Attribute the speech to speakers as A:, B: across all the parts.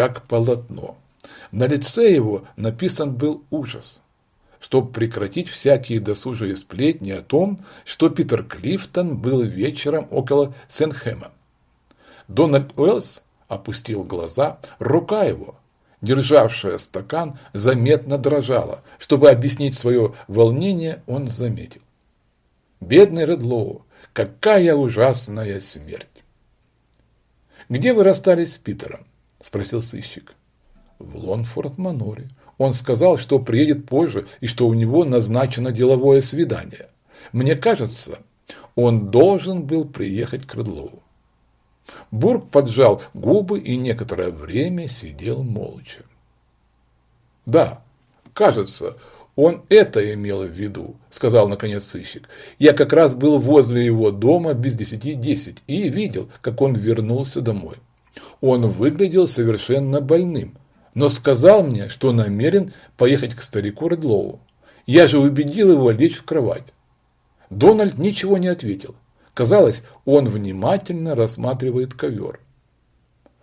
A: как полотно. На лице его написан был ужас, чтобы прекратить всякие досужие сплетни о том, что Питер Клифтон был вечером около Сенхэма. Дональд Уэллс опустил глаза, рука его, державшая стакан, заметно дрожала. Чтобы объяснить свое волнение, он заметил. «Бедный Редлоу, какая ужасная смерть!» «Где вы расстались с Питером?» – спросил сыщик. «В Лонфорд-Маноре. Он сказал, что приедет позже и что у него назначено деловое свидание. Мне кажется, он должен был приехать к Редлоу. Бург поджал губы и некоторое время сидел молча. «Да, кажется, он это имел в виду», – сказал наконец сыщик. «Я как раз был возле его дома без десяти десять и видел, как он вернулся домой. Он выглядел совершенно больным, но сказал мне, что намерен поехать к старику Редлоу. Я же убедил его лечь в кровать. Дональд ничего не ответил. Казалось, он внимательно рассматривает ковер.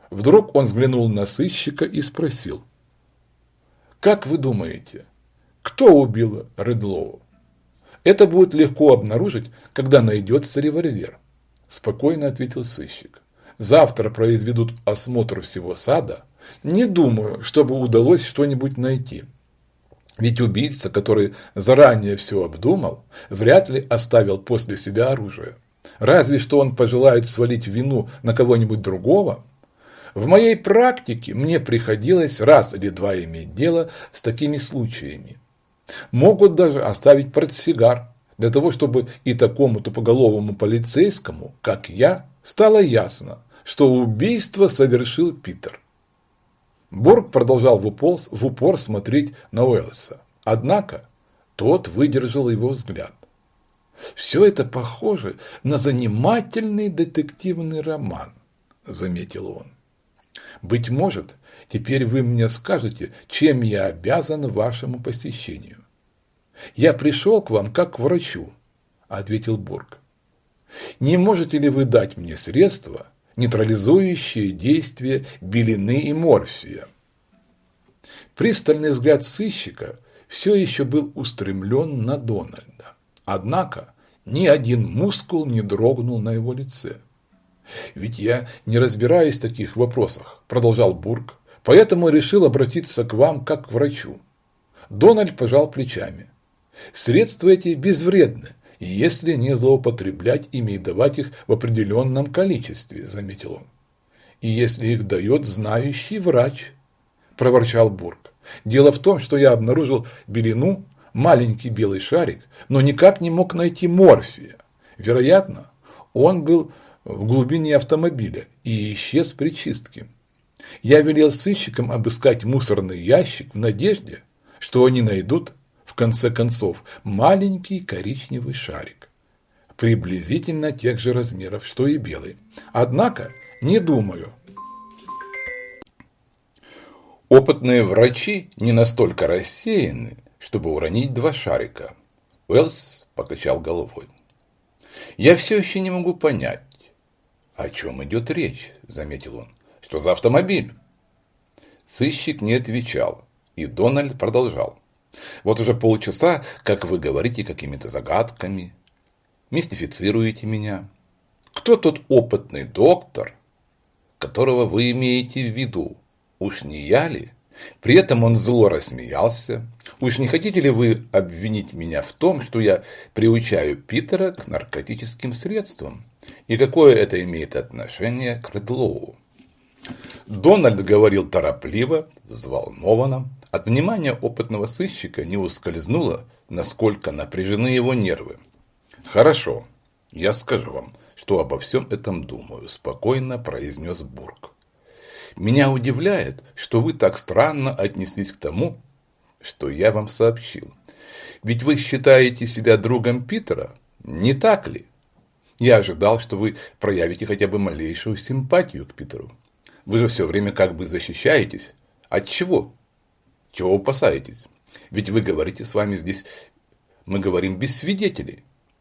A: Вдруг он взглянул на сыщика и спросил. «Как вы думаете, кто убил Редлоу?» «Это будет легко обнаружить, когда найдется револьвер», – спокойно ответил сыщик. «Завтра произведут осмотр всего сада. Не думаю, чтобы удалось что-нибудь найти». Ведь убийца, который заранее все обдумал, вряд ли оставил после себя оружие. Разве что он пожелает свалить вину на кого-нибудь другого. В моей практике мне приходилось раз или два иметь дело с такими случаями. Могут даже оставить портсигар, для того, чтобы и такому тупоголовому полицейскому, как я, стало ясно, что убийство совершил Питер. Борг продолжал в упор, в упор смотреть на Уэллса. Однако тот выдержал его взгляд. Все это похоже на занимательный детективный роман, заметил он. Быть может, теперь вы мне скажете, чем я обязан вашему посещению. Я пришел к вам как к врачу, ответил Бург. Не можете ли вы дать мне средства, нейтрализующие действие белины и морфия? Пристальный взгляд сыщика все еще был устремлен на Дональда. Однако ни один мускул не дрогнул на его лице. «Ведь я не разбираюсь в таких вопросах», – продолжал Бург, – «поэтому решил обратиться к вам как к врачу». Дональд пожал плечами. «Средства эти безвредны, если не злоупотреблять ими и давать их в определенном количестве», – заметил он. «И если их дает знающий врач», – проворчал Бург. «Дело в том, что я обнаружил белину маленький белый шарик, но никак не мог найти морфия. Вероятно, он был в глубине автомобиля и исчез при чистке. Я велел сыщикам обыскать мусорный ящик в надежде, что они найдут, конце концов, маленький коричневый шарик, приблизительно тех же размеров, что и белый. Однако, не думаю. Опытные врачи не настолько рассеяны, чтобы уронить два шарика. Уэллс покачал головой. «Я все еще не могу понять, о чем идет речь», – заметил он. «Что за автомобиль?» Сыщик не отвечал, и Дональд продолжал. «Вот уже полчаса, как вы говорите какими-то загадками, мистифицируете меня. Кто тот опытный доктор, которого вы имеете в виду? Уж не я ли?» При этом он зло рассмеялся. «Уж не хотите ли вы обвинить меня в том, что я приучаю Питера к наркотическим средствам? И какое это имеет отношение к Редлоу?» Дональд говорил торопливо, взволнованно. От внимания опытного сыщика не ускользнуло, насколько напряжены его нервы. «Хорошо, я скажу вам, что обо всем этом думаю», – спокойно произнес Бург. Меня удивляет, что вы так странно отнеслись к тому, что я вам сообщил. Ведь вы считаете себя другом Питера, не так ли? Я ожидал, что вы проявите хотя бы малейшую симпатию к Питеру. Вы же все время как бы защищаетесь. От чего? Чего опасаетесь? Ведь вы говорите с вами здесь, мы говорим без свидетелей.